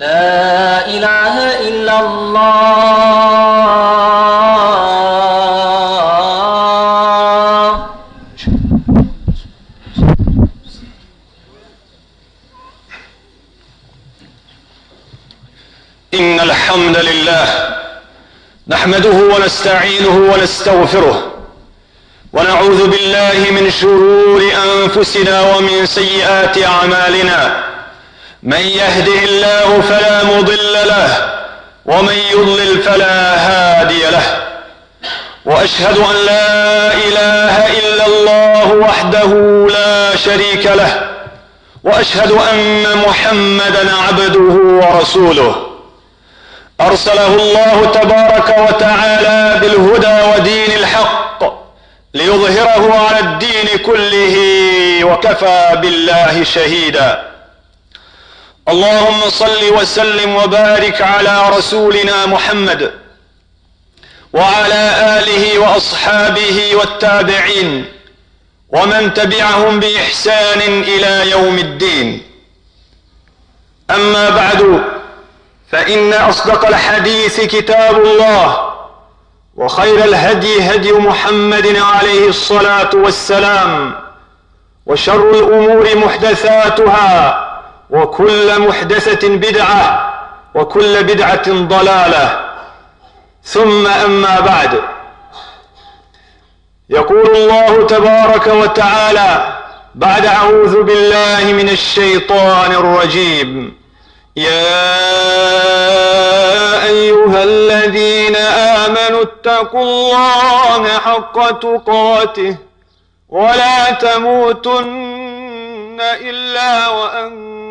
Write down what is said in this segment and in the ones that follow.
لا إله إلا الله. إن الحمد لله نحمده ونستعينه ونستغفره ونعوذ بالله من شرور أنفسنا ومن سيئات أعمالنا. من يهده الله فلا مضل له ومن يضلل فلا هادي له. وأشهد أن لا إله إلا الله وحده لا شريك له وأشهد أن محمدا عبده ورسوله. أرسله الله تبارك وتعالى بالهدى ودين الحق ليظهره على الدين كله وكفى بالله شهيدا. اللهم صل وسلم وبارك على رسولنا محمد وعلى آله وأصحابه والتابعين ومن تبعهم بإحسان إلى يوم الدين. أما بعد فإن أصدق الحديث كتاب الله وخير الهدي هدي محمد عليه الصلاة والسلام وشر الأمور محدثاتها وكل محدثة بدعة وكل بدعة ضلالة. ثم أما بعد. يقول الله تبارك وتعالى بعد أعوذ بالله من الشيطان الرجيم. يا أيها الذين آمنوا اتقوا الله حق تقاته ولا تموتن إلا وأنتم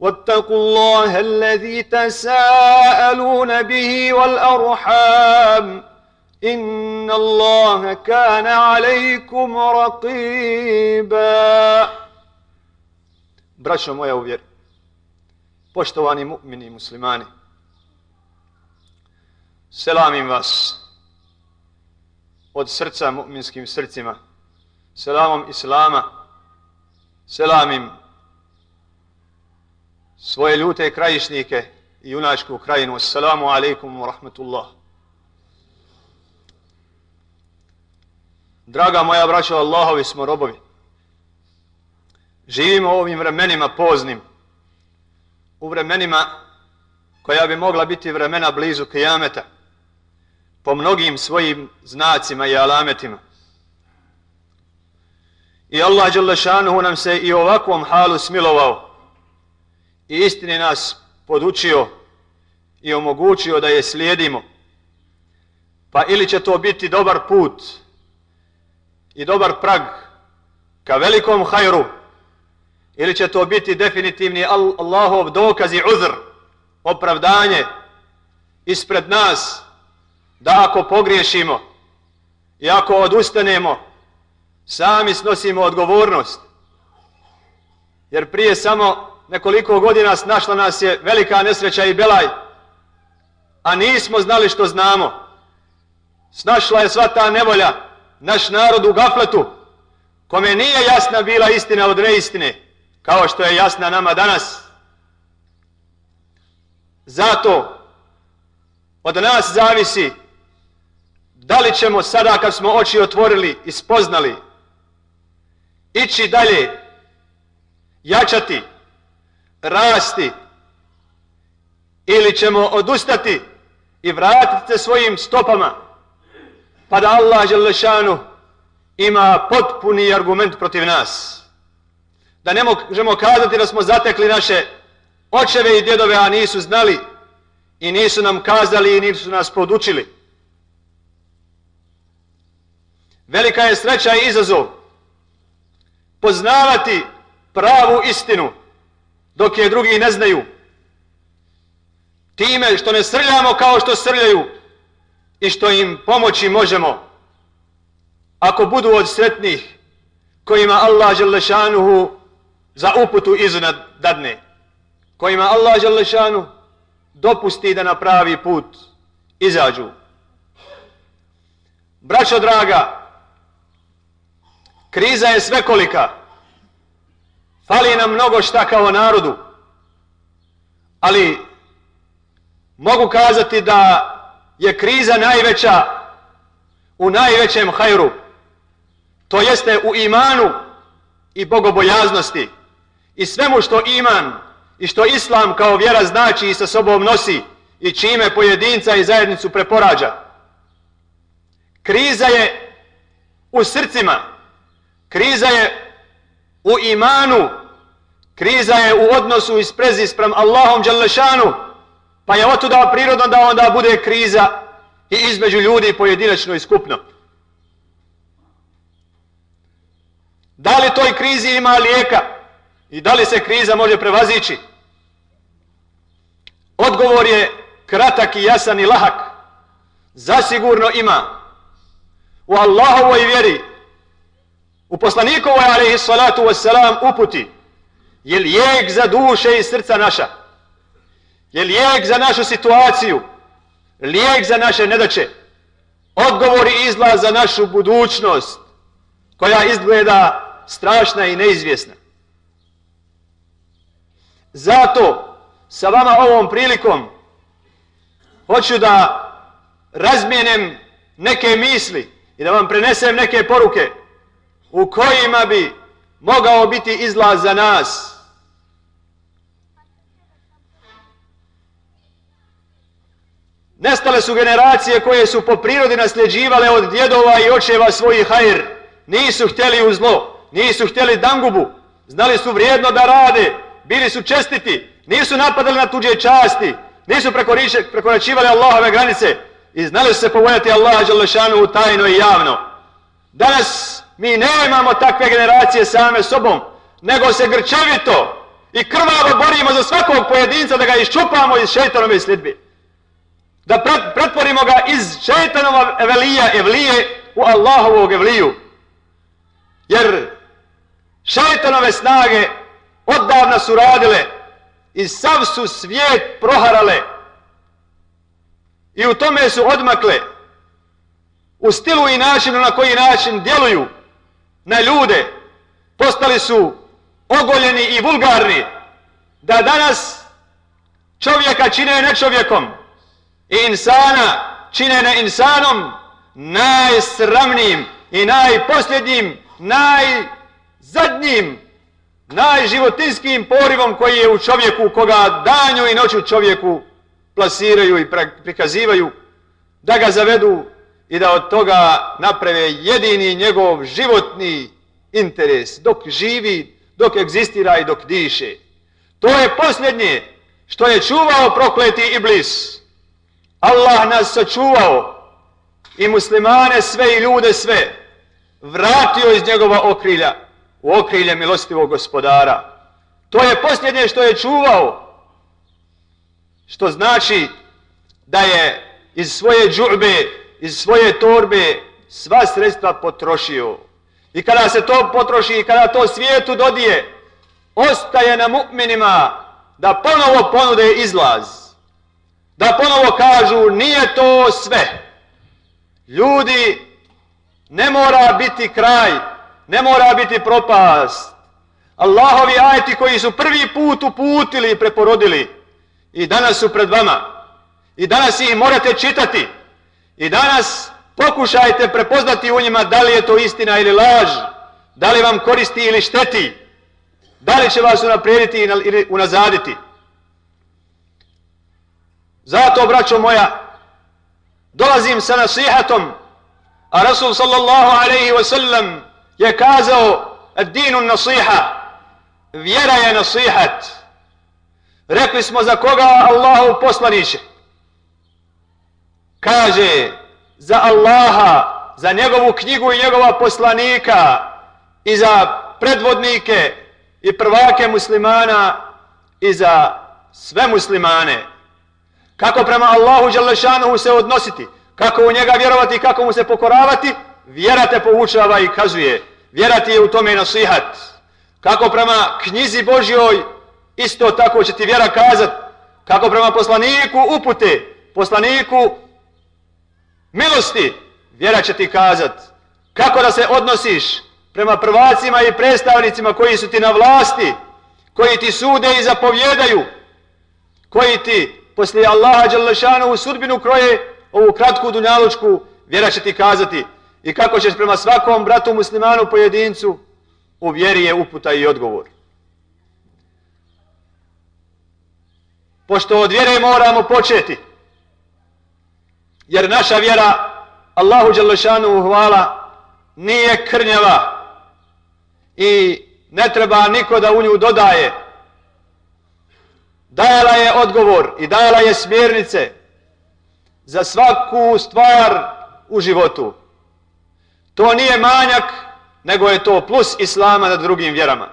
واتقوا الله الذي تساءلون به والأرحام إن الله كان عليكم رقيبا Braćo moja u vjeri, poštovani mu'mini i muslimani, selamim vas od srca mu'minskim srcima, selamom Islama, selamim svoje ljute krajišnike i junačku krajinu. Assalamu alaikum wa rahmatullah. Draga moja braćo, Allahovi smo robovi. Živimo u ovim vremenima poznim. U vremenima koja bi mogla biti vremena blizu kijameta. Po mnogim svojim znacima i alametima. I Allah Đalešanuhu nam se i ovakvom halu smilovao. I istini nas podučio i omogućio da je slijedimo. Pa ili će to biti dobar put i dobar prag ka velikom hajru ili će to biti definitivni Allahov dokaz i uzr, opravdanje ispred nas da ako pogriješimo i ako odustanemo sami snosimo odgovornost jer prije samo nekoliko godina snašla nas je velika nesreća i belaj a nismo znali što znamo snašla je sva ta nevolja naš narod u gafletu, kome nije jasna bila istina od neistine, kao što je jasna nama danas. Zato od nas zavisi da li ćemo sada kad smo oči otvorili i spoznali ići dalje, jačati, rasti ili ćemo odustati i vratiti se svojim stopama pa da Allah Želešanu ima potpuni argument protiv nas. Da ne možemo kazati da smo zatekli naše očeve i djedove, a nisu znali i nisu nam kazali i nisu nas podučili. Velika je sreća i izazov poznavati pravu istinu dok je drugi ne znaju. time što ne srljamo kao što srljaju i što im pomoći možemo. Ako budu od sretnih kojima Allah Želešanuhu za uputu iznad dadne kojima Allah Želešanuhu dopusti da na pravi put izađu. Braćo draga kriza je svekolika fali nam mnogo šta kao narodu. Ali mogu kazati da je kriza najveća u najvećem hajru to jeste u imanu i bogobojaznosti. I svemu što iman i što islam kao vjera znači i sa sobom nosi i čime pojedinca i zajednicu preporađa. Kriza je u srcima, kriza je u imanu, kriza je u odnosu i sprezi sprem Allahom Đalešanu, pa je otuda prirodno da onda bude kriza i između ljudi pojedinačno i skupno. Da li toj krizi ima lijeka i da li se kriza može prevazići? Odgovor je kratak i jasan i lahak. Zasigurno ima. U Allahovoj vjeri, u poslanikovoj alaihi salatu uputi, je lijek za duše i srca naša. Je lijek za našu situaciju. Lijek za naše nedaće. Odgovor i izlaz za našu budućnost koja izgleda strašna i neizvjesna. Zato sa vama ovom prilikom hoću da razmijenem neke misli i da vam prenesem neke poruke u kojima bi mogao biti izlaz za nas. Nestale su generacije koje su po prirodi nasljeđivale od djedova i očeva svojih hajr. Nisu htjeli u zlo nisu htjeli dangubu, znali su vrijedno da rade, bili su čestiti, nisu napadali na tuđe časti, nisu prekoračivali Allahove granice i znali su se povojati Allaha Đalešanu tajno i javno. Danas mi nemamo takve generacije same sobom, nego se grčevito i krvavo borimo za svakog pojedinca da ga iščupamo iz šeitanove sljedbi. Da pretvorimo ga iz šeitanova evelija, evlije u Allahovog evliju. Jer Šetanove snage odavna su radile i sav su svijet proharale. I u tome su odmakle. U stilu i načinu na koji način djeluju na ljude postali su ogoljeni i vulgarni. Da danas čovjeka čine nečovjekom insana čine ne insanom najsramnijim i najposljednjim najposljednijim zadnjim najživotinskijim porivom koji je u čovjeku, koga danju i noću čovjeku plasiraju i prikazivaju, da ga zavedu i da od toga naprave jedini njegov životni interes, dok živi, dok egzistira i dok diše. To je posljednje što je čuvao prokleti iblis. Allah nas sačuvao i muslimane sve i ljude sve vratio iz njegova okrilja u okrilje milostivog gospodara. To je posljednje što je čuvao. Što znači da je iz svoje džurbe, iz svoje torbe sva sredstva potrošio. I kada se to potroši i kada to svijetu dodije, ostaje na mu'minima da ponovo ponude izlaz. Da ponovo kažu nije to sve. Ljudi, ne mora biti kraj ne mora biti propast. Allahovi ajeti koji su prvi put uputili i preporodili i danas su pred vama. I danas ih morate čitati. I danas pokušajte prepoznati u njima da li je to istina ili laž. Da li vam koristi ili šteti. Da li će vas unaprijediti ili unazaditi. Zato, braćo moja, dolazim sa nasihatom, a Rasul sallallahu alaihi wa sallam je kazao dinu nasiha, vjera je nasihat. Rekli smo za koga Allahu poslaniće. Kaže za Allaha, za njegovu knjigu i njegova poslanika i za predvodnike i prvake muslimana i za sve muslimane. Kako prema Allahu Đalešanuhu se odnositi, kako u njega vjerovati i kako mu se pokoravati, vjera te poučava i kazuje. Vjera ti je u tome nasihat. Kako prema knjizi Božjoj, isto tako će ti vjera kazat. Kako prema poslaniku upute, poslaniku milosti, vjera će ti kazat. Kako da se odnosiš prema prvacima i predstavnicima koji su ti na vlasti, koji ti sude i zapovjedaju, koji ti poslije Allaha Đalešanu u sudbinu kroje ovu kratku dunjalučku, vjera će ti kazati i kako ćeš prema svakom bratu muslimanu pojedincu u vjeri je uputa i odgovor. Pošto od vjere moramo početi, jer naša vjera Allahu Đalešanu hvala nije krnjava i ne treba niko da u nju dodaje. Dajala je odgovor i dajala je smjernice za svaku stvar u životu. To nije manjak, nego je to plus Islama nad drugim vjerama.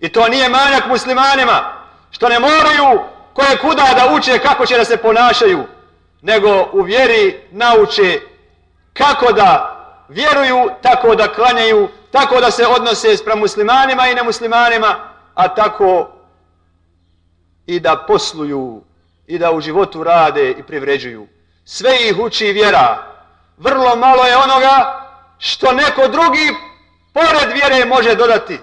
I to nije manjak muslimanima, što ne moraju koje kuda da uče kako će da se ponašaju, nego u vjeri nauče kako da vjeruju, tako da klanjaju, tako da se odnose s muslimanima i nemuslimanima, a tako i da posluju i da u životu rade i privređuju. Sve ih uči vjera. Vrlo malo je onoga što neko drugi pored vjere može dodati.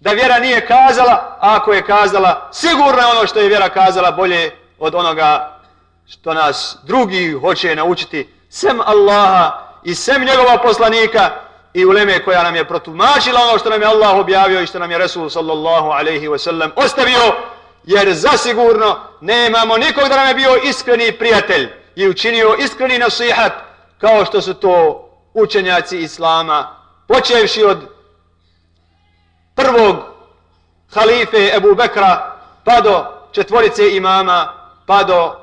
Da vjera nije kazala, a ako je kazala, sigurno je ono što je vjera kazala bolje od onoga što nas drugi hoće naučiti. Sem Allaha i sem njegova poslanika i uleme koja nam je protumačila ono što nam je Allah objavio i što nam je Resul sallallahu alaihi wa sallam ostavio, jer zasigurno nemamo nikog da nam je bio iskreni prijatelj i učinio iskreni nasihat kao što su to učenjaci Islama, počevši od prvog halife Ebu Bekra, pa do četvorice imama, pa do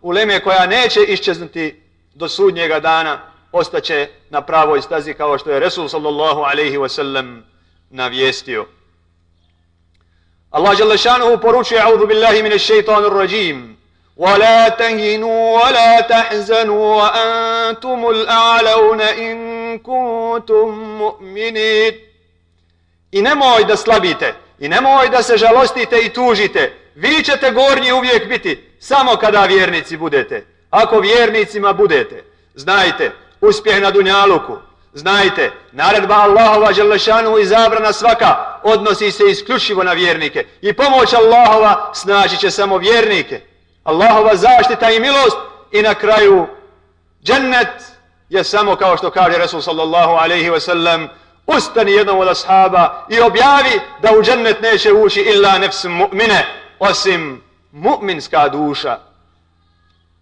uleme koja neće iščeznuti do sudnjega dana, ostaće na pravoj stazi kao što je Resul sallallahu alaihi wasallam navijestio. Allah jalla šanuhu poručuje A'udhu billahi mine šeitanir rajim ولا تهنوا ولا تحزنوا وأنتم الأعلون إن كنتم مؤمنين I nemoj da slabite, i nemoj da se žalostite i tužite. Vi ćete gornji uvijek biti, samo kada vjernici budete. Ako vjernicima budete, znajte, uspjeh na Dunjaluku, znajte, naredba Allahova Želešanu i zabrana svaka odnosi se isključivo na vjernike. I pomoć Allahova snaži će samo vjernike. Allahova zaštita i milost i na kraju džennet je samo kao što kaže Resul sallallahu alaihi ve sellem ustani jednom od ashaba i objavi da u džennet neće ući illa nefs mu'mine osim mu'minska duša.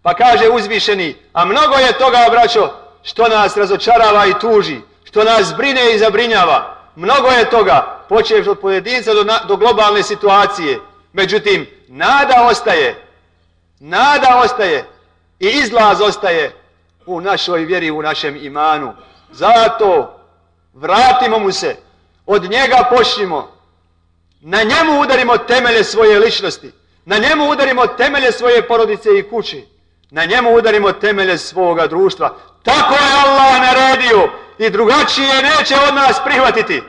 Pa kaže uzvišeni, a mnogo je toga, braćo, što nas razočarava i tuži, što nas brine i zabrinjava. Mnogo je toga, počeš od pojedinca do, do globalne situacije. Međutim, nada ostaje, Nada ostaje i izlaz ostaje u našoj vjeri, u našem imanu. Zato vratimo mu se, od njega počnimo, na njemu udarimo temelje svoje ličnosti, na njemu udarimo temelje svoje porodice i kući, na njemu udarimo temelje svoga društva. Tako je Allah naredio i drugačije neće od nas prihvatiti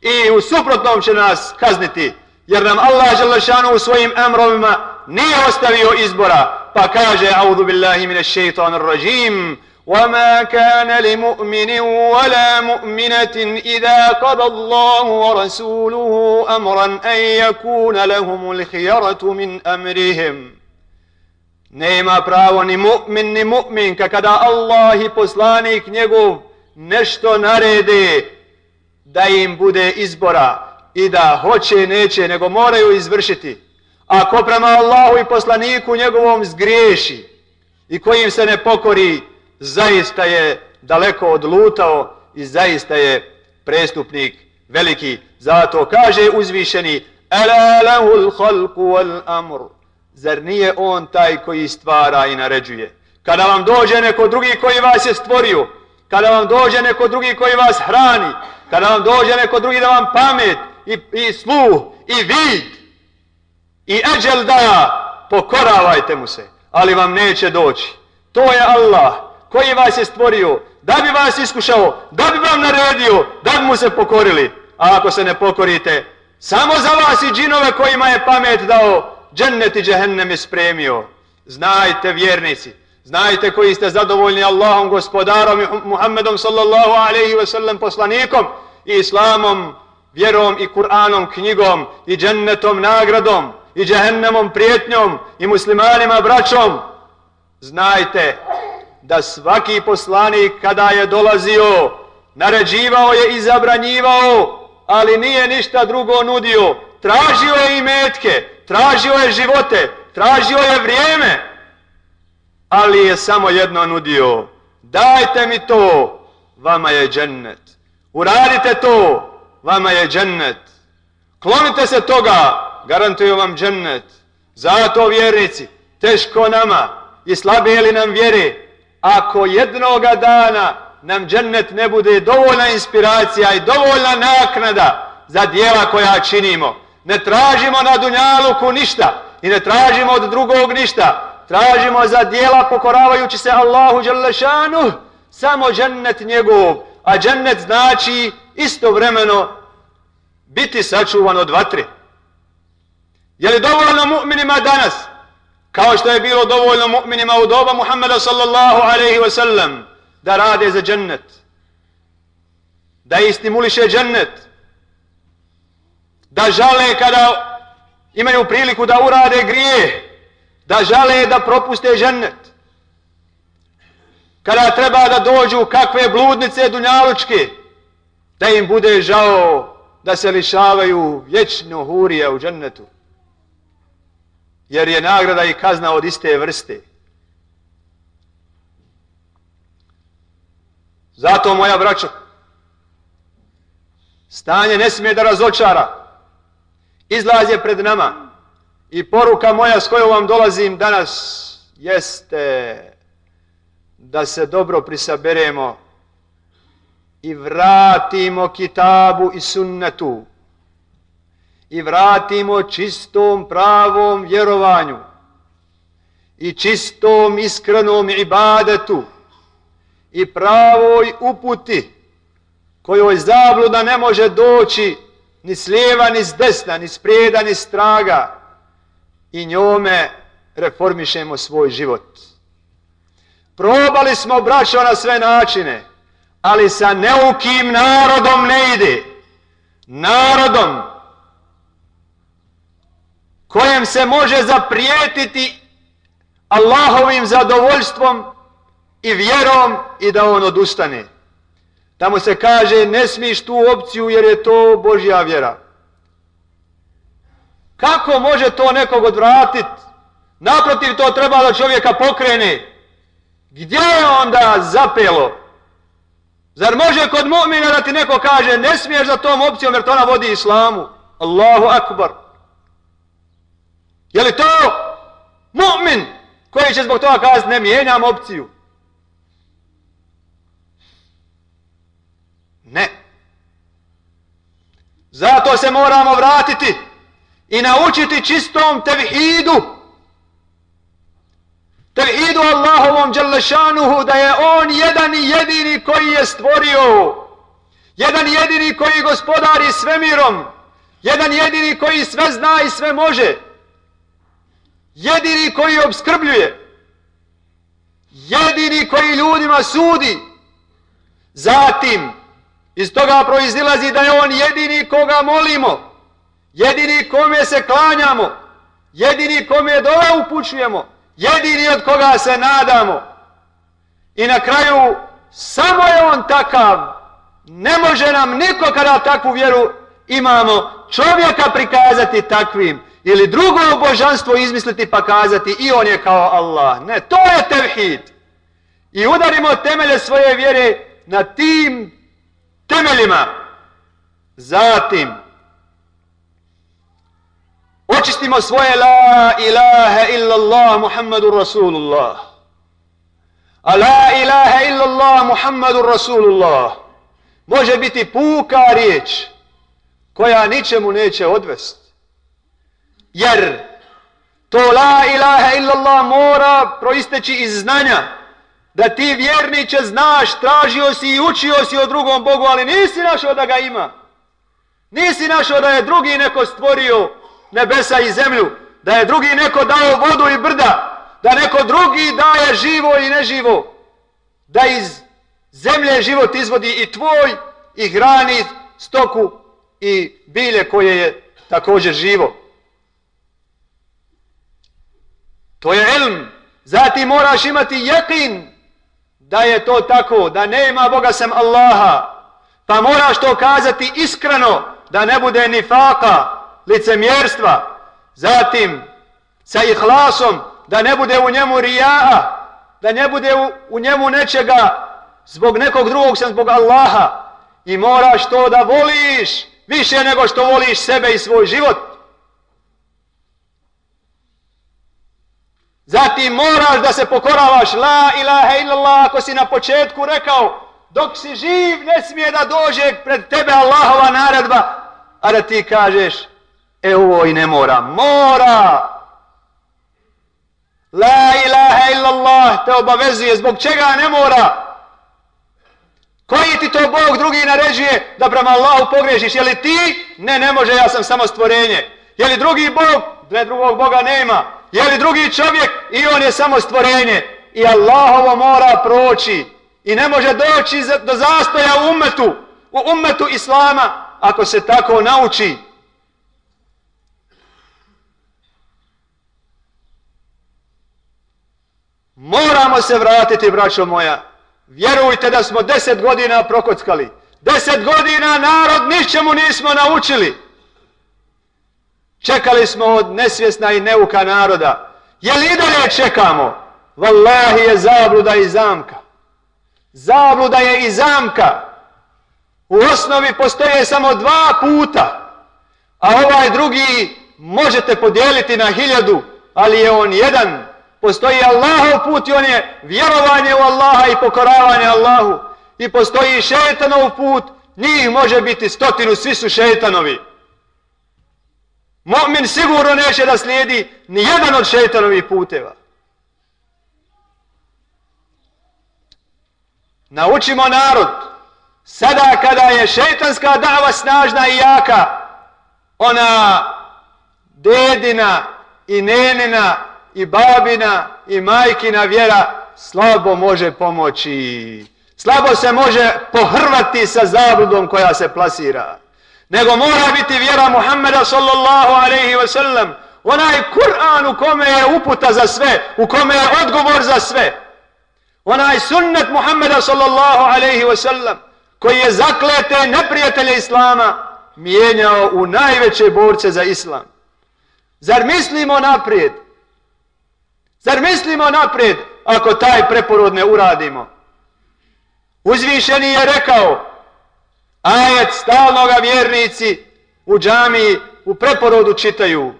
i u suprotnom će nas kazniti, jer nam Allah želešanu u svojim emrovima nije ostavio izbora, pa kaže, audu billahi mine šeitan rajim, وما كان لمؤمن ولا مؤمنة إذا قضى الله ورسوله أمرا أن يكون لهم الخيرة من أمرهم Nema pravo ni mu'min ni mu'minka kada Allah i poslanik njegov nešto narede da im bude izbora i da hoće neće nego moraju izvršiti ako prema Allahu i poslaniku njegovom zgriješi i kojim se ne pokori, zaista je daleko odlutao i zaista je prestupnik veliki. Zato kaže uzvišeni, Ela lahul halku wal amr. Zar nije on taj koji stvara i naređuje? Kada vam dođe neko drugi koji vas je stvorio, kada vam dođe neko drugi koji vas hrani, kada vam dođe neko drugi da vam pamet i, i sluh i vid, i eđel da pokoravajte mu se. ali vam neće doći. To je Allah koji vas je stvorio, da bi vas iskušao, da bi vam naredio, da bi mu se pokorili. A ako se ne pokorite, samo za vas i džinove kojima je pamet dao, džennet i je spremio. Znajte vjernici, znajte koji ste zadovoljni Allahom, gospodarom i Muhammedom sallallahu alaihi ve sellem poslanikom i islamom, vjerom i Kur'anom, knjigom i džennetom, nagradom i džehennemom, prijetnjom i muslimanima, braćom. Znajte da svaki poslanik kada je dolazio, naređivao je i zabranjivao, ali nije ništa drugo nudio. Tražio je i metke, tražio je živote, tražio je vrijeme, ali je samo jedno nudio. Dajte mi to, vama je džennet. Uradite to, vama je džennet. Klonite se toga, garantuju vam džennet. Zato vjernici, teško nama i slabije li nam vjeri, ako jednoga dana nam džennet ne bude dovoljna inspiracija i dovoljna naknada za dijela koja činimo. Ne tražimo na Dunjaluku ništa i ne tražimo od drugog ništa. Tražimo za dijela pokoravajući se Allahu Đalešanu samo džennet njegov. A džennet znači istovremeno biti sačuvan od vatri. Je li dovoljno mu'minima danas kao što je bilo dovoljno mu'minima u doba Muhammeda sallallahu alaihi wa sallam, da rade za džennet, da istimuliše džennet, da žale kada imaju priliku da urade grije, da žale da propuste džennet, kada treba da dođu kakve bludnice dunjalučke, da im bude žao da se lišavaju vječno hurija u džennetu jer je nagrada i kazna od iste vrste. Zato, moja braćo, stanje ne smije da razočara. Izlaz je pred nama. I poruka moja s kojom vam dolazim danas jeste da se dobro prisaberemo i vratimo kitabu i sunnetu. I vratimo čistom pravom vjerovanju i čistom iskrenom ibadetu i pravoj uputi kojoj zabluda ne može doći ni s lijeva, ni s desna, ni s prijeda, ni s traga i njome reformišemo svoj život. Probali smo braćo na sve načine, ali sa neukim narodom ne ide. Narodom kojem se može zaprijetiti Allahovim zadovoljstvom i vjerom i da on odustane. Tamo se kaže ne smiješ tu opciju jer je to Božja vjera. Kako može to nekog odvratiti? Naprotiv to treba da čovjeka pokrene. Gdje je onda zapelo? Zar može kod mu'mina da ti neko kaže ne smiješ za tom opcijom jer to ona vodi islamu? Allahu akbar. Je li to mu'min koji će zbog toga kazati ne mijenjam opciju? Ne. Zato se moramo vratiti i naučiti čistom tevhidu. Tevhidu Allahovom Đalešanuhu da je On jedan jedini koji je stvorio. Jedan jedini koji gospodari svemirom. Jedan jedini koji sve zna i sve može jedini koji obskrbljuje, jedini koji ljudima sudi, zatim iz toga proizilazi da je on jedini koga molimo, jedini kome se klanjamo, jedini kome dole upućujemo, jedini od koga se nadamo. I na kraju, samo je on takav, ne može nam niko kada takvu vjeru imamo čovjeka prikazati takvim, ili drugo božanstvo izmisliti pa kazati i on je kao Allah. Ne, to je tevhid. I udarimo temelje svoje vjere na tim temeljima. Zatim, očistimo svoje la ilaha illallah Muhammadu Rasulullah. A la ilaha illallah Muhammadu Rasulullah može biti puka riječ koja ničemu neće odvesti. Jer To la ilaha illallah mora proisteći iz znanja. Da ti vjerniče znaš, tražio si i učio si o drugom Bogu, ali nisi našao da ga ima. Nisi našao da je drugi neko stvorio nebesa i zemlju, da je drugi neko dao vodu i brda, da neko drugi daje živo i neživo, da iz zemlje život izvodi i tvoj i hrani stoku i bilje koje je također živo. To je ilm. Zatim moraš imati jekin da je to tako, da nema Boga sem Allaha. Pa moraš to kazati iskreno, da ne bude ni faka, licemjerstva. Zatim, sa ihlasom, da ne bude u njemu rijaa, da ne bude u, u njemu nečega zbog nekog drugog sem zbog Allaha. I moraš to da voliš više nego što voliš sebe i svoj život. Zatim moraš da se pokoravaš la ilaha illallah ako si na početku rekao dok si živ ne smije da dođe pred tebe Allahova naredba a da ti kažeš e ovo i ne mora. Mora! La ilaha illallah te obavezuje zbog čega ne mora? Koji ti to Bog drugi naređuje da prema Allahu pogrešiš? Je li ti? Ne, ne može, ja sam samo stvorenje. Je li drugi Bog? Dve drugog Boga nema. Je li drugi čovjek? I on je samo stvorenje. I Allahovo mora proći. I ne može doći do zastoja u umetu, u umetu Islama, ako se tako nauči. Moramo se vratiti, braćo moja. Vjerujte da smo deset godina prokockali. Deset godina narod ničemu nismo naučili. Čekali smo od nesvjesna i neuka naroda. Je li i dalje čekamo? Wallahi je zabluda i zamka. Zabluda je i zamka. U osnovi postoje samo dva puta. A ovaj drugi možete podijeliti na hiljadu, ali je on jedan. Postoji Allahov put i on je vjerovanje u Allaha i pokoravanje Allahu. I postoji šetanov put, njih može biti stotinu, svi su šetanovi. Mu'min sigurno neće da slijedi ni jedan od šeitanovih puteva. Naučimo narod, sada kada je šeitanska dava snažna i jaka, ona dedina i nenina i babina i majkina vjera slabo može pomoći. Slabo se može pohrvati sa zabludom koja se plasira nego mora biti vjera Muhammeda sallallahu alaihi wa sallam, onaj Kur'an u kome je uputa za sve, u kome je odgovor za sve, onaj sunnet Muhammeda sallallahu alaihi wa sallam, koji je zaklete neprijatelje Islama mijenjao u najveće borce za Islam. Zar mislimo naprijed? Zar mislimo naprijed ako taj preporod ne uradimo? Uzvišeni je rekao, ajet stalnoga vjernici u džami u preporodu čitaju.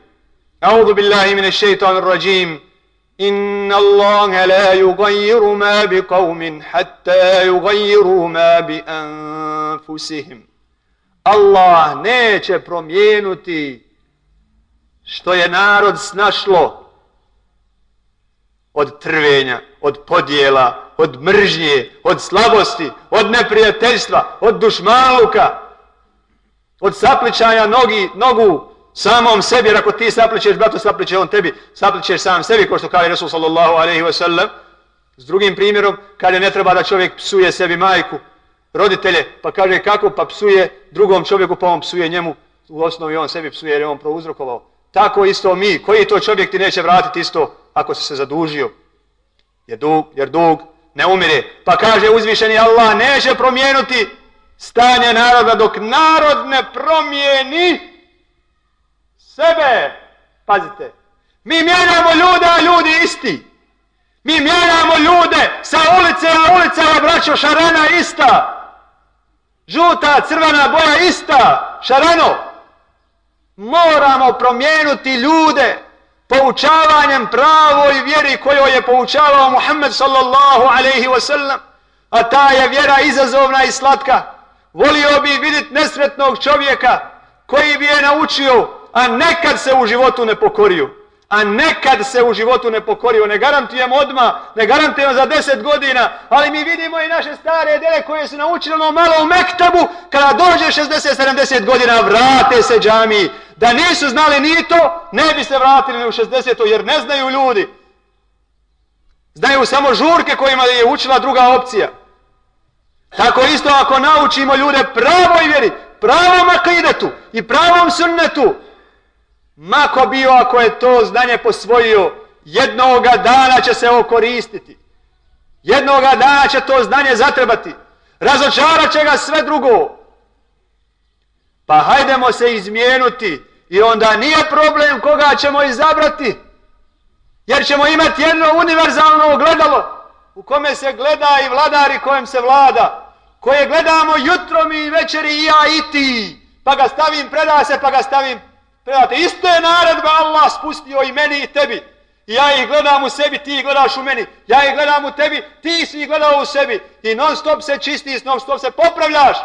A'udhu billahi mine šeitan rajim. Inna Allahe la yugayiru ma bi qavmin hatta yugayiru ma bi anfusihim. Allah neće promijenuti što je narod snašlo od trvenja, od podjela, od mržnje, od slabosti, od neprijateljstva, od dušmaluka, od sapličanja nogi, nogu samom sebi, jer ako ti sapličeš, brato, sapliče on tebi, sapličeš sam sebi, ko što kaže Resul sallallahu alaihi wa sallam, s drugim primjerom, kada ne treba da čovjek psuje sebi majku, roditelje, pa kaže kako, pa psuje drugom čovjeku, pa on psuje njemu, u osnovi on sebi psuje jer je on prouzrokovao. Tako isto mi, koji to čovjek ti neće vratiti isto ako si se zadužio? Jer dug, jer dug ne umire. Pa kaže uzvišeni Allah neće promijenuti stanje naroda dok narod ne promijeni sebe. Pazite. Mi mijenjamo ljude, a ljudi isti. Mi mijenjamo ljude sa ulice na ulice, a braćo šarana ista. Žuta, crvena boja ista. Šarano. Moramo promijenuti ljude poučavanjem pravoj vjeri kojoj je poučavao Muhammed sallallahu alaihi wa sallam, a ta je vjera izazovna i slatka. Volio bi vidjeti nesretnog čovjeka koji bi je naučio, a nekad se u životu ne pokorio. a nekad se u životu ne pokorio. Ne garantujem odma, ne garantujem za deset godina, ali mi vidimo i naše stare dele koje su naučili ono malo u Mektabu, kada dođe 60-70 godina, vrate se džami. Da nisu znali ni to, ne bi se vratili u 60 jer ne znaju ljudi. Znaju samo žurke kojima je učila druga opcija. Tako isto ako naučimo ljude pravoj vjeri, pravom akidetu i pravom sunnetu, mako bio ako je to znanje posvojio, jednoga dana će se ovo koristiti. Jednoga dana će to znanje zatrebati. Razočarat će ga sve drugo. Pa hajdemo se izmijenuti i onda nije problem koga ćemo izabrati. Jer ćemo imati jedno univerzalno ogledalo u kome se gleda i vladari kojem se vlada. Koje gledamo jutrom i večeri i ja i ti. Pa ga stavim, preda se, pa ga stavim, predate. Isto je naredba Allah spustio i meni i tebi. I ja ih gledam u sebi, ti ih gledaš u meni. Ja ih gledam u tebi, ti si ih gledao u sebi. I non stop se čisti, non stop se popravljaš.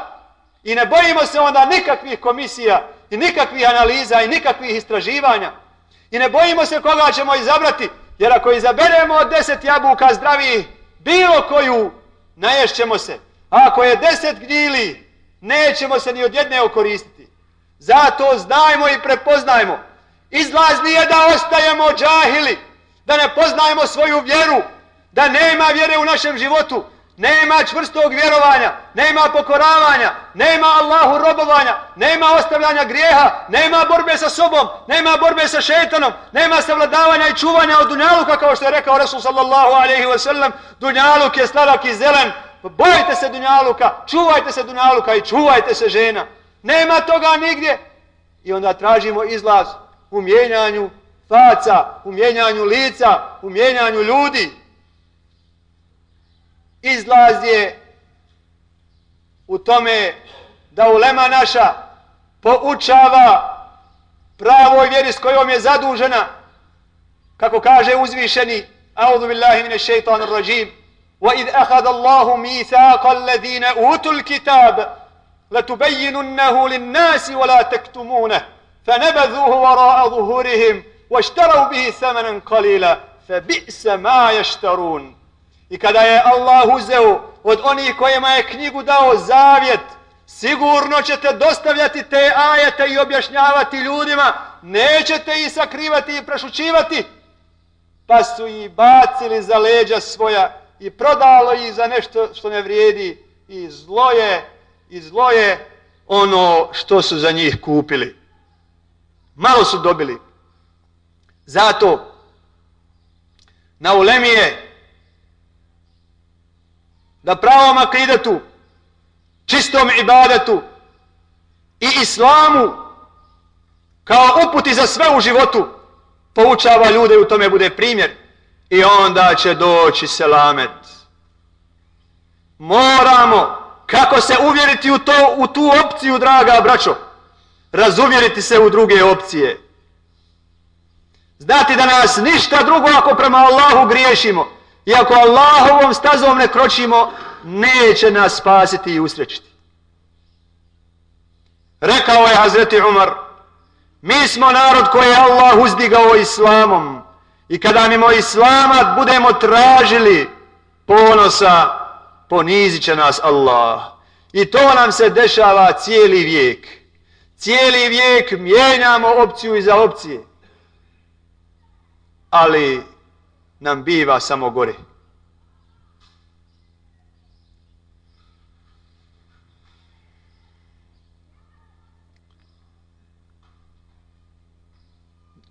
I ne bojimo se onda nikakvih komisija, i nikakvih analiza, i nikakvih istraživanja. I ne bojimo se koga ćemo izabrati, jer ako izaberemo od deset jabuka zdravih, bilo koju, naješćemo se. A ako je deset gnjili, nećemo se ni od jedne okoristiti. Zato znajmo i prepoznajmo. Izlaz nije da ostajemo džahili, da ne poznajemo svoju vjeru, da nema vjere u našem životu, nema čvrstog vjerovanja, nema pokoravanja, nema Allahu robovanja, nema ostavljanja grijeha, nema borbe sa sobom, nema borbe sa šetanom, nema savladavanja i čuvanja od dunjaluka, kao što je rekao Resul sallallahu alaihi wa sallam, dunjaluk je sladak i zelen, bojite se dunjaluka, čuvajte se dunjaluka i čuvajte se žena. Nema toga nigdje. I onda tražimo izlaz u mijenjanju faca, u mijenjanju lica, u mijenjanju ljudi izlaz je u tome da ulema naša poučava pravoj vjeri s kojom je zadužena kako kaže uzvišeni أعوذ بالله من الشيطان الرجيم وإذ أخذ الله ميثاق الذين أوتوا الكتاب لتبيننه للناس ولا تكتمونه فنبذوه وراء ظهورهم واشتروا به ثمنا قليلا فبئس ما يشترون I kada je Allah uzeo od onih kojima je knjigu dao zavjet, sigurno ćete dostavljati te ajete i objašnjavati ljudima, nećete ih sakrivati i prešućivati. Pa su ih bacili za leđa svoja i prodalo ih za nešto što ne vrijedi i zlo je, i zlo je ono što su za njih kupili. Malo su dobili. Zato na ulemije da pravom akidetu, čistom ibadetu i islamu kao uputi za sve u životu poučava ljude i u tome bude primjer i onda će doći selamet. Moramo kako se uvjeriti u, to, u tu opciju, draga braćo, razuvjeriti se u druge opcije. Znati da nas ništa drugo ako prema Allahu griješimo, I ako Allahovom stazom ne kročimo, neće nas spasiti i usrećiti. Rekao je Hazreti Umar, mi smo narod koji je Allah uzdigao islamom. I kada mimo islama budemo tražili ponosa, ponizit će nas Allah. I to nam se dešava cijeli vijek. Cijeli vijek mijenjamo opciju iza opcije. Ali nam biva samo gore.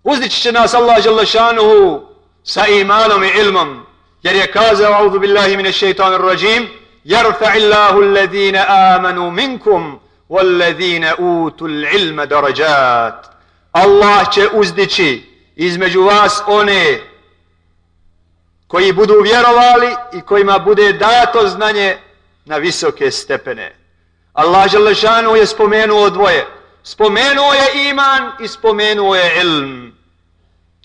Uzdići će nas Allah Đalešanuhu sa imanom i ilmom, jer je kazao, audu billahi mine šeitanir rajim, illahu alladhina amanu minkum, walladhina utul ilma darajat. Allah će uzdići između vas one koji budu vjerovali i kojima bude dato znanje na visoke stepene. Allah Želešanu je spomenuo dvoje. Spomenuo je iman i spomenuo je ilm.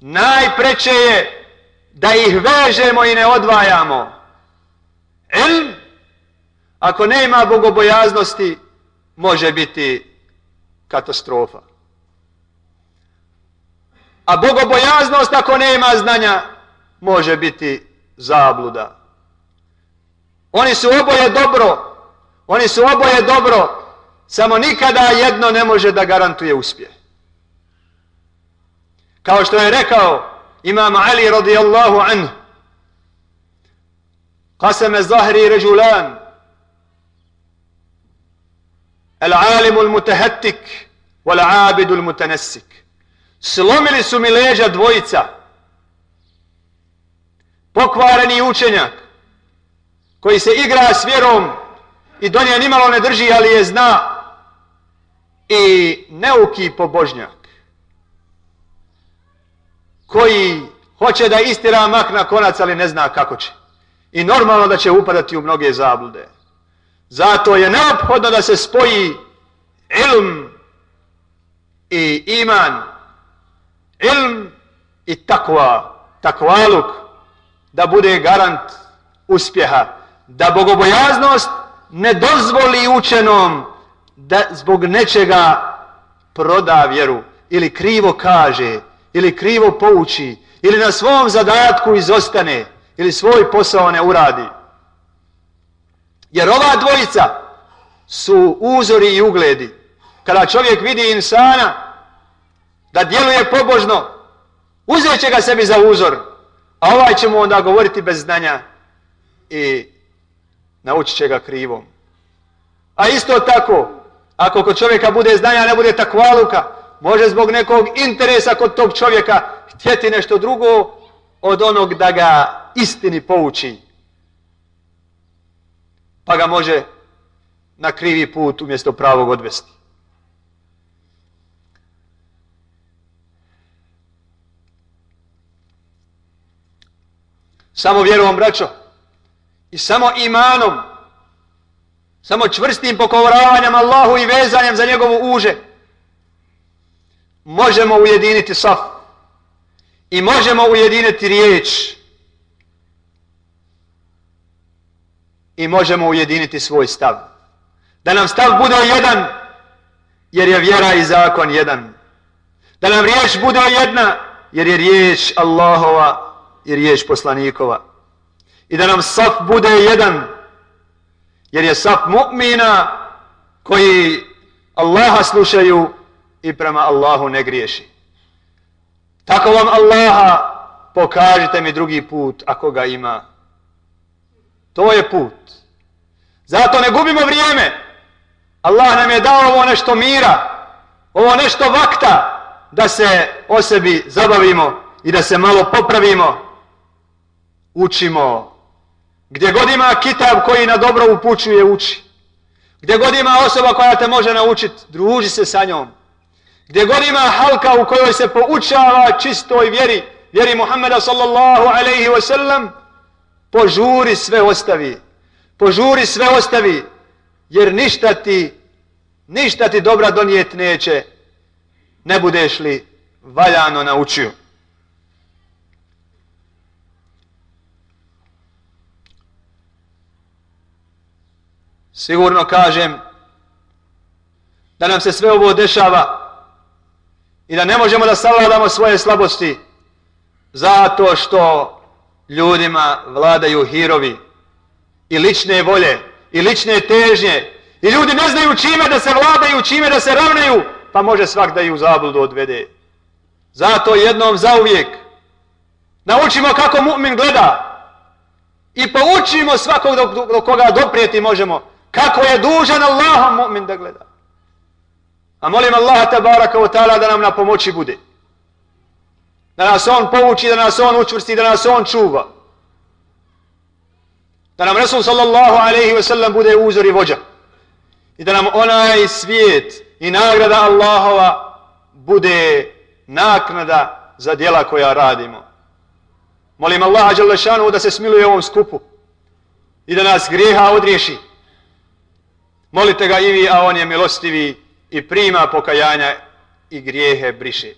Najpreće je da ih vežemo i ne odvajamo. Ilm, ako nema bogobojaznosti, može biti katastrofa. A bogobojaznost ako nema znanja može biti zabluda. Oni su oboje dobro, oni su oboje dobro, samo nikada jedno ne može da garantuje uspjeh. Kao što je rekao imam Ali radijallahu anhu, قسم ظهري رجلان العالم المتهتك والعابد المتنسك slomili su mi leđa dvojica pokvareni učenjak koji se igra s vjerom i do nje nimalo ne drži ali je zna i neuki pobožnjak koji hoće da istira mak na konac ali ne zna kako će. I normalno da će upadati u mnoge zablude. Zato je neophodno da se spoji ilm i iman, ilm i takva, takvaluk, da bude garant uspjeha, da bogobojaznost ne dozvoli učenom da zbog nečega proda vjeru ili krivo kaže ili krivo pouči ili na svom zadatku izostane ili svoj posao ne uradi. Jer ova dvojica su uzori i ugledi. Kada čovjek vidi insana da djeluje pobožno, uzet će ga sebi za uzor, a ovaj će mu onda govoriti bez znanja i naučit će ga krivom. A isto tako, ako kod čovjeka bude znanja, ne bude takvaluka, može zbog nekog interesa kod tog čovjeka htjeti nešto drugo od onog da ga istini pouči. Pa ga može na krivi put umjesto pravog odvesti. Samo vjerovom, braćo, i samo imanom, samo čvrstim pokoravanjem Allahu i vezanjem za njegovu uže, možemo ujediniti saf i možemo ujediniti riječ i možemo ujediniti svoj stav. Da nam stav bude jedan, jer je vjera i zakon jedan. Da nam riječ bude jedna, jer je riječ Allahova i riječ poslanikova. I da nam saf bude jedan, jer je saf mu'mina koji Allaha slušaju i prema Allahu ne griješi. Tako vam Allaha pokažite mi drugi put ako ga ima. To je put. Zato ne gubimo vrijeme. Allah nam je dao ovo nešto mira, ovo nešto vakta, da se o sebi zabavimo i da se malo popravimo. Učimo. Gdje god ima kitab koji na dobro upućuje, uči. Gdje god ima osoba koja te može naučiti, druži se sa njom. Gdje god ima halka u kojoj se poučava čistoj vjeri, vjeri Muhammeda sallallahu alaihi wa sallam, požuri sve ostavi. Požuri sve ostavi, jer ništa ti, ništa ti dobra donijet neće, ne budeš li valjano naučio. Sigurno kažem da nam se sve ovo dešava i da ne možemo da savladamo svoje slabosti zato što ljudima vladaju hirovi i lične volje i lične težnje i ljudi ne znaju čime da se vladaju, čime da se ravnaju, pa može svak da ju zabludu odvede. Zato jednom zauvijek naučimo kako mu'min gleda i poučimo svakog do, do koga doprijeti možemo kako je dužan Allahom mu'min da gleda. A molim Allaha tabaraka wa ta'ala da nam na pomoći bude. Da nas on pouči, da nas on učvrsti, da nas on čuva. Da nam Resul sallallahu alaihi wa sallam bude uzor i vođa. I da nam onaj svijet i nagrada Allahova bude naknada za djela koja radimo. Molim Allaha da se smiluje ovom skupu i da nas grijeha odriješi. Molite ga i vi, a on je milostivi i prima pokajanja i grijehe briše.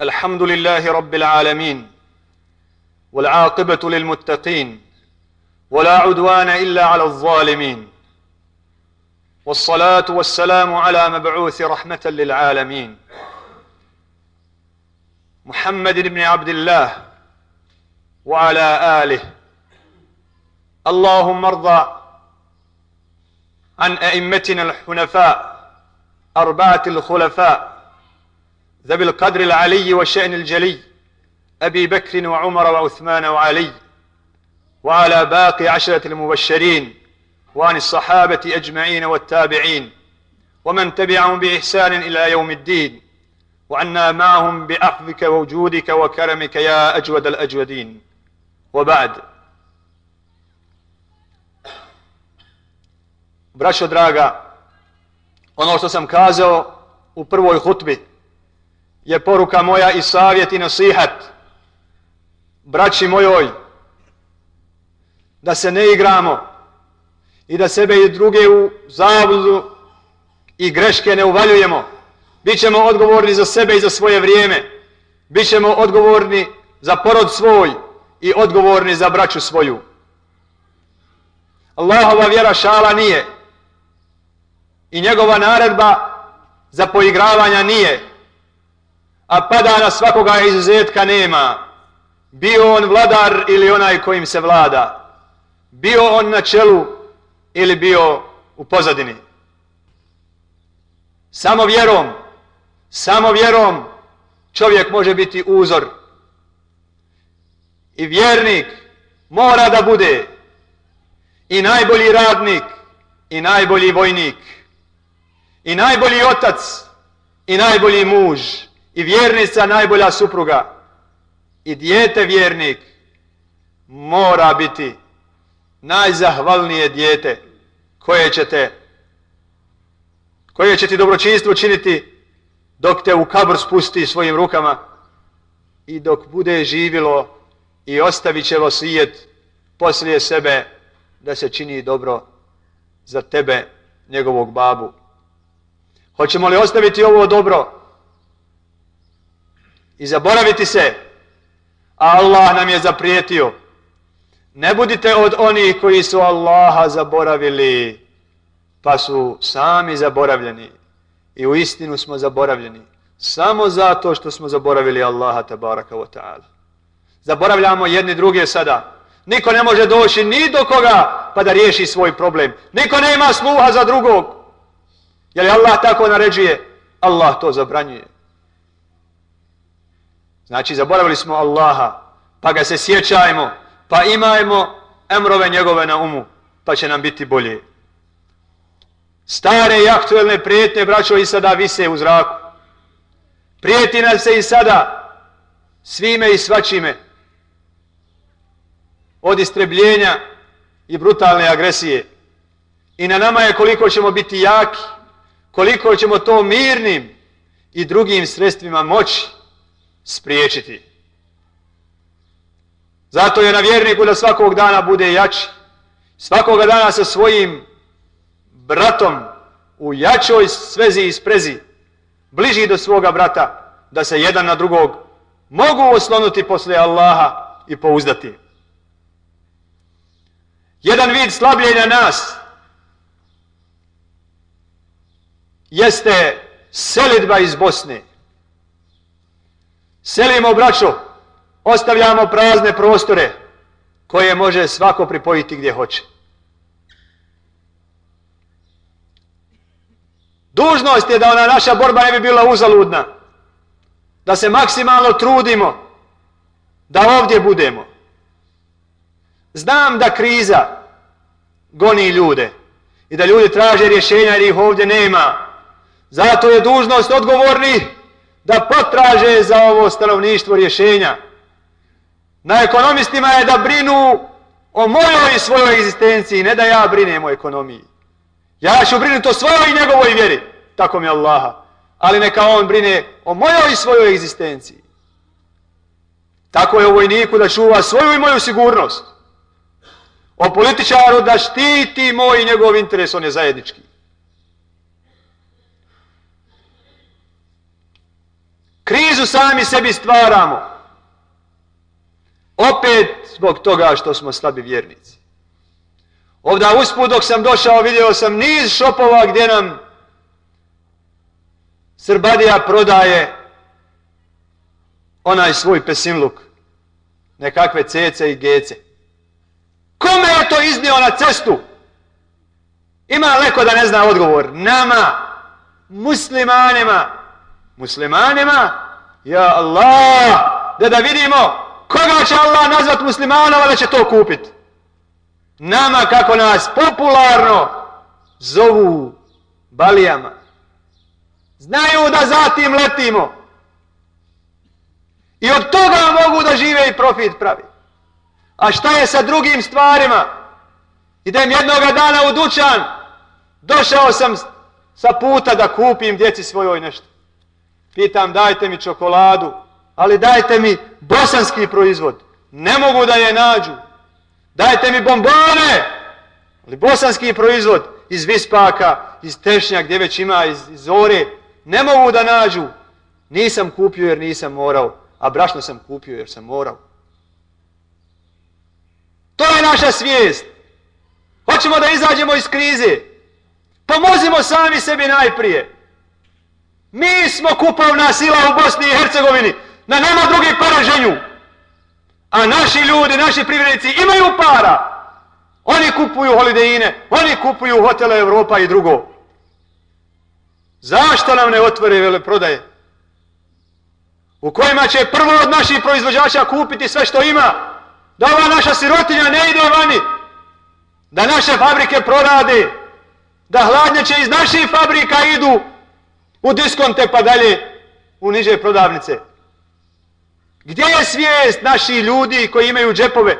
الحمد لله رب العالمين والعاقبة للمتقين ولا عدوان إلا على الظالمين. والصلاة والسلام على مبعوث رحمة للعالمين. محمد بن عبد الله وعلى آله. اللهم ارضى عن أئمتنا الحنفاء أربعة الخلفاء ذوي القدر العلي والشأن الجلي أبي بكر وعمر وعثمان وعلي. وعلى باقي عشرة المبشرين وعن الصحابة أجمعين والتابعين ومن تبعهم بإحسان إلى يوم الدين وعنا معهم بعفوك ووجودك وكرمك يا أجود الأجودين. وبعد. Braćo draga, ono što sam kazao u prvoj hutbi je poruka moja i savjet i nasihat. Braći mojoj da se ne igramo i da sebe i druge u zabludu i greške ne uvaljujemo. Bićemo odgovorni za sebe i za svoje vrijeme. Bićemo odgovorni za porod svoj i odgovorni za braću svoju. Allahova vjera šala nije i njegova naredba za poigravanja nije, a pada na svakoga izuzetka nema. Bio on vladar ili onaj kojim se vlada. Bio on na čelu ili bio u pozadini. Samo vjerom, samo vjerom čovjek može biti uzor. I vjernik mora da bude i najbolji radnik i najbolji vojnik i najbolji otac i najbolji muž i vjernica najbolja supruga i dijete vjernik mora biti najzahvalnije dijete koje ćete koje će ti dobročinstvo činiti dok te u kabr spusti svojim rukama i dok bude živilo i ostavit će vosijet poslije sebe da se čini dobro za tebe, njegovog babu. Hoćemo li ostaviti ovo dobro i zaboraviti se? Allah nam je zaprijetio. Ne budite od onih koji su Allaha zaboravili, pa su sami zaboravljeni. I u istinu smo zaboravljeni. Samo zato što smo zaboravili Allaha tabaraka wa ta'ala. Zaboravljamo jedni druge sada. Niko ne može doći ni do koga pa da riješi svoj problem. Niko ne ima sluha za drugog. Je li Allah tako naređuje? Allah to zabranjuje. Znači, zaboravili smo Allaha, pa ga se sjećajmo, pa imajmo emrove njegove na umu, pa će nam biti bolje. Stare i aktuelne prijetne, braćo, i sada vise u zraku. Prijeti nas se i sada svime i svačime od istrebljenja i brutalne agresije. I na nama je koliko ćemo biti jaki, koliko ćemo to mirnim i drugim sredstvima moći spriječiti. Zato je na vjerniku da svakog dana bude jači. Svakoga dana sa svojim bratom u jačoj svezi i sprezi, bliži do svoga brata, da se jedan na drugog mogu oslonuti posle Allaha i pouzdati. Jedan vid slabljenja nas jeste selidba iz Bosne. Selimo braćo, ostavljamo prazne prostore koje može svako pripojiti gdje hoće. Dužnost je da ona naša borba ne bi bila uzaludna. Da se maksimalno trudimo da ovdje budemo. Znam da kriza goni ljude i da ljudi traže rješenja jer ih ovdje nema. Zato je dužnost odgovorni da potraže za ovo stanovništvo rješenja. Na ekonomistima je da brinu o mojoj i svojoj egzistenciji, ne da ja brinem o ekonomiji. Ja ću brinuti o svojoj i njegovoj vjeri, tako mi Allaha. Ali neka on brine o mojoj i svojoj egzistenciji. Tako je o vojniku da čuva svoju i moju sigurnost. O političaru da štiti moj i njegov interes, on je zajednički. Krizu sami sebi stvaramo. Opet zbog toga što smo slabi vjernici. Ovdje usput dok sam došao vidio sam niz šopova gdje nam Srbadija prodaje onaj svoj pesimluk. Nekakve cece i gece. Kome je to iznio na cestu? Ima leko da ne zna odgovor. Nama, muslimanima, muslimanima, ja Allah, da da vidimo koga će Allah nazvat muslimanova da će to kupiti. Nama kako nas popularno zovu balijama. Znaju da zatim letimo. I od toga mogu da žive i profit pravi. A šta je sa drugim stvarima? Idem jednoga dana u dućan, došao sam sa puta da kupim djeci svojoj nešto. Pitam dajte mi čokoladu, ali dajte mi bosanski proizvod. Ne mogu da je nađu. Dajte mi bombone, ali bosanski proizvod iz Vispaka, iz Tešnja gdje već ima, iz, iz Zore. Ne mogu da nađu. Nisam kupio jer nisam morao, a brašno sam kupio jer sam morao. To je naša svijest. Hoćemo da izađemo iz krize. Pomozimo sami sebi najprije. Mi smo kupovna sila u Bosni i Hercegovini. Na nema drugi poraženju. A naši ljudi, naši privrednici imaju para. Oni kupuju holidejine, oni kupuju hotele Evropa i drugo. Zašto nam ne otvore veleprodaje? U kojima će prvo od naših proizvođača kupiti sve što ima. Da ova naša sirotinja ne ide vani. Da naše fabrike prorade. Da hladnjače iz naših fabrika idu u diskonte pa dalje u niže prodavnice. Gdje je svijest naših ljudi koji imaju džepove,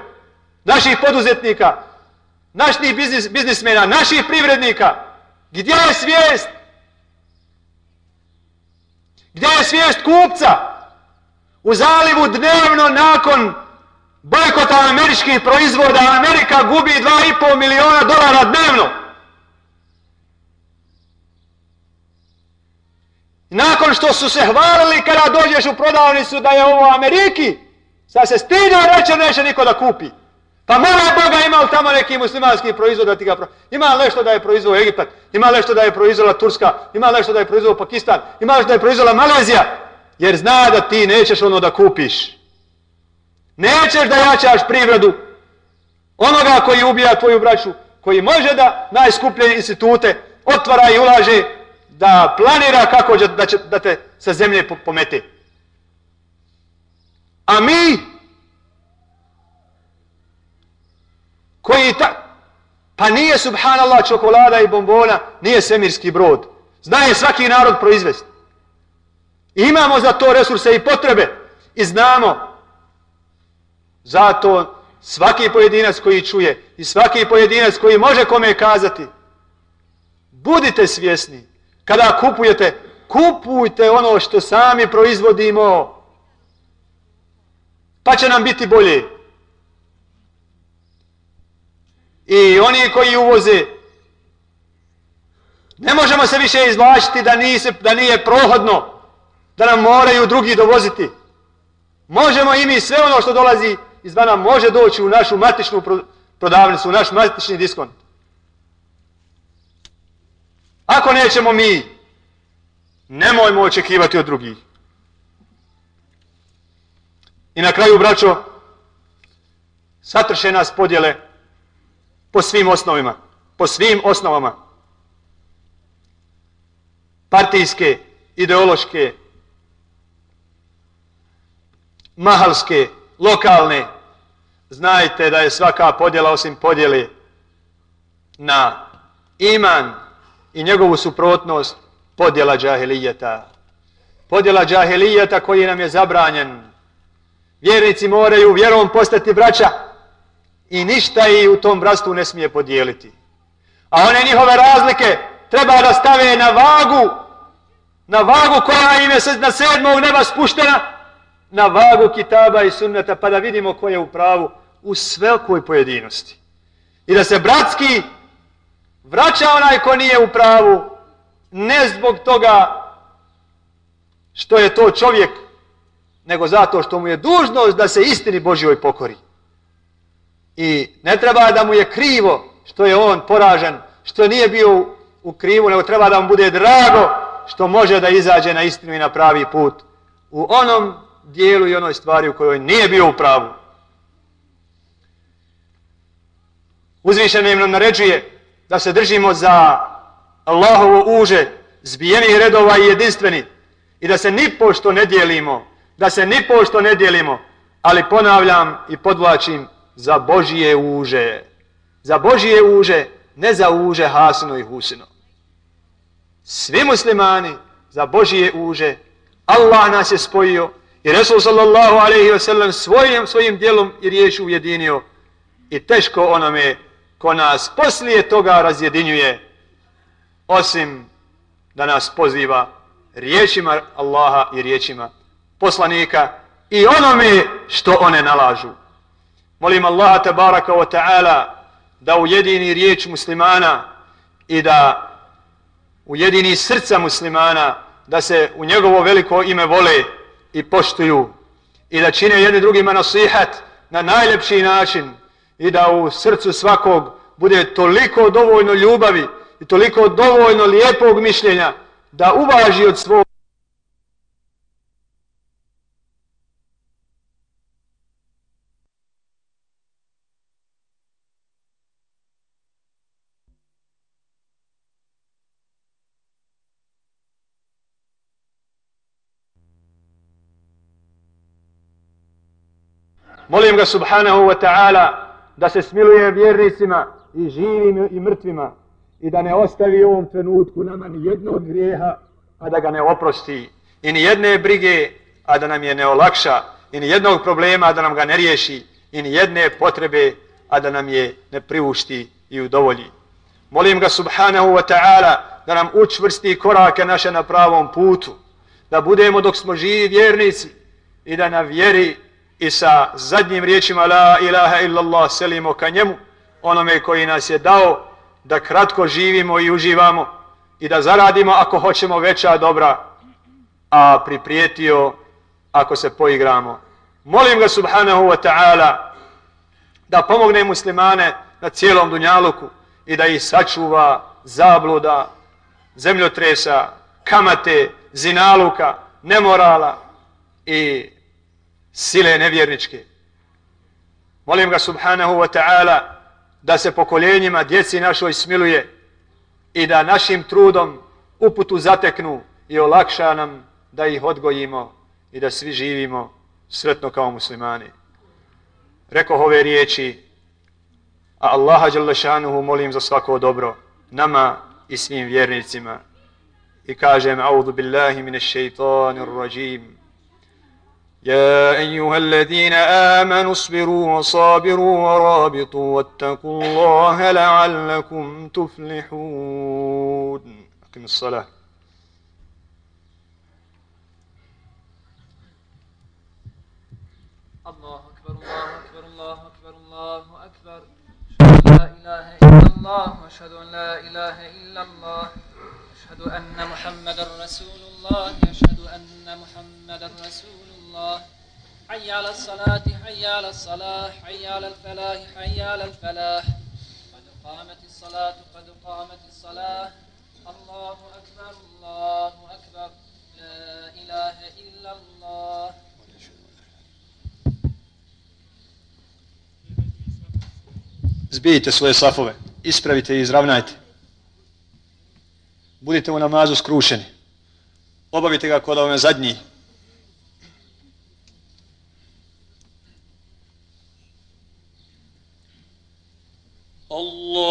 naših poduzetnika, naših biznis, biznismena, naših privrednika? Gdje je svijest? Gdje je svijest kupca? U zalivu dnevno nakon bojkota američkih proizvoda Amerika gubi 2,5 miliona dolara dnevno. Nakon što su se hvalili kada dođeš u prodavnicu da je ovo Ameriki, sad se stide reće neće niko da kupi. Pa mola Boga ima li tamo neki muslimanski proizvod da ti ga pro... Ima li nešto da je proizvod Egipat, ima li nešto da je proizvola Turska, ima li nešto da je proizvod Pakistan, ima li nešto da je proizvola Malezija, jer zna da ti nećeš ono da kupiš. Nećeš da jačaš privredu onoga koji ubija tvoju braću, koji može da najskuplje institute otvara i ulaže da planira kako da, će, da te sa zemlje pomete. A mi koji ta, pa nije subhanallah čokolada i bombona, nije semirski brod. Zna je svaki narod proizvesti. Imamo za to resurse i potrebe i znamo. Zato svaki pojedinac koji čuje i svaki pojedinac koji može kome kazati budite svjesni kada kupujete, kupujte ono što sami proizvodimo. Pa će nam biti bolje. I oni koji uvoze, ne možemo se više izvlačiti da, nise, da nije prohodno, da nam moraju drugi dovoziti. Možemo i mi sve ono što dolazi izvana može doći u našu matičnu prodavnicu, u naš matični diskont. Ako nećemo mi, nemojmo očekivati od drugih. I na kraju, braćo, satrše nas podjele po svim osnovima, po svim osnovama. Partijske, ideološke, mahalske, lokalne. Znajte da je svaka podjela osim podjele na iman, i njegovu suprotnost podjela džahilijeta. Podjela džahilijeta koji nam je zabranjen. Vjernici moraju vjerom postati braća i ništa i u tom bratstvu ne smije podijeliti. A one njihove razlike treba da stave na vagu, na vagu koja im je na sedmog neba spuštena, na vagu kitaba i sunneta, pa da vidimo ko je u pravu u svelkoj pojedinosti. I da se bratski vraća onaj ko nije u pravu, ne zbog toga što je to čovjek, nego zato što mu je dužnost da se istini Božjoj pokori. I ne treba da mu je krivo što je on poražen, što nije bio u krivu, nego treba da mu bude drago što može da izađe na istinu i na pravi put u onom dijelu i onoj stvari u kojoj nije bio u pravu. Uzvišen nam naređuje da se držimo za Allahovo uže, zbijenih redova i jedinstveni i da se ni pošto ne dijelimo, da se ni pošto ne dijelimo, ali ponavljam i podvlačim za Božije uže. Za Božije uže, ne za uže Hasino i Husino. Svi muslimani za Božije uže, Allah nas je spojio i Resul sallallahu alaihi wa sallam svojim, svojim dijelom i riječi ujedinio i teško onome ko nas poslije toga razjedinjuje osim da nas poziva riječima Allaha i riječima poslanika i onome što one nalažu. Molim Allaha tabaraka wa ta'ala da ujedini riječ muslimana i da ujedini srca muslimana da se u njegovo veliko ime vole i poštuju i da čine jedni drugima nasihat na najljepši način i da u srcu svakog bude toliko dovoljno ljubavi i toliko dovoljno lijepog mišljenja da uvaži od svog Molim ga subhanahu wa ta'ala da se smiluje vjernicima i živim i mrtvima i da ne ostavi u ovom trenutku nama ni jednog grijeha, a da ga ne oprosti i ni jedne brige, a da nam je ne olakša i ni jednog problema, a da nam ga ne riješi i ni jedne potrebe, a da nam je ne priušti i udovolji. Molim ga subhanahu wa ta'ala da nam učvrsti korake naše na pravom putu, da budemo dok smo živi vjernici i da na vjeri i sa zadnjim riječima la ilaha illallah selimo ka njemu, onome koji nas je dao da kratko živimo i uživamo i da zaradimo ako hoćemo veća dobra, a priprijetio ako se poigramo. Molim ga subhanahu wa ta'ala da pomogne muslimane na cijelom dunjaluku i da ih sačuva zabluda, zemljotresa, kamate, zinaluka, nemorala i sile nevjerničke. Molim ga subhanahu wa ta'ala da se pokoljenjima djeci našoj smiluje i da našim trudom uputu zateknu i olakša nam da ih odgojimo i da svi živimo sretno kao muslimani. Reko ove riječi, a Allaha Đalešanuhu molim za svako dobro, nama i svim vjernicima. I kažem, audu billahi mine šeitanir rajim. يا أيها الذين آمنوا اصبروا وصابروا ورابطوا واتقوا الله لعلكم تفلحون. أقم الصلاة. الله أكبر الله أكبر الله أكبر الله أكبر. لا إله إلا الله وأشهد أن لا إله إلا الله. أشهد أن محمدا رسول الله أشهد أن محمدا رسول الله حي على الصلاة حي على الصلاة حي على الفلاح حي على الفلاح قد قامت الصلاة قد قامت الصلاة الله أكبر الله أكبر لا إله إلا الله Zbijte svoje safove, ispravite i izravnajte. Budite u namazu skrušeni. Obavite ga kod ovome zadnji.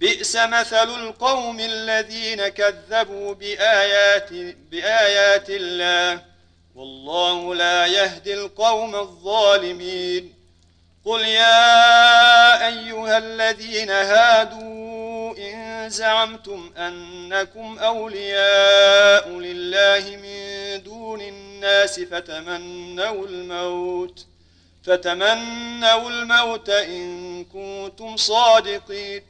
بئس مثل القوم الذين كذبوا بآيات, بآيات الله. والله لا يهدي القوم الظالمين. قل يا أيها الذين هادوا إن زعمتم أنكم أولياء لله من دون الناس فتمنوا الموت فتمنوا الموت إن كنتم صادقين.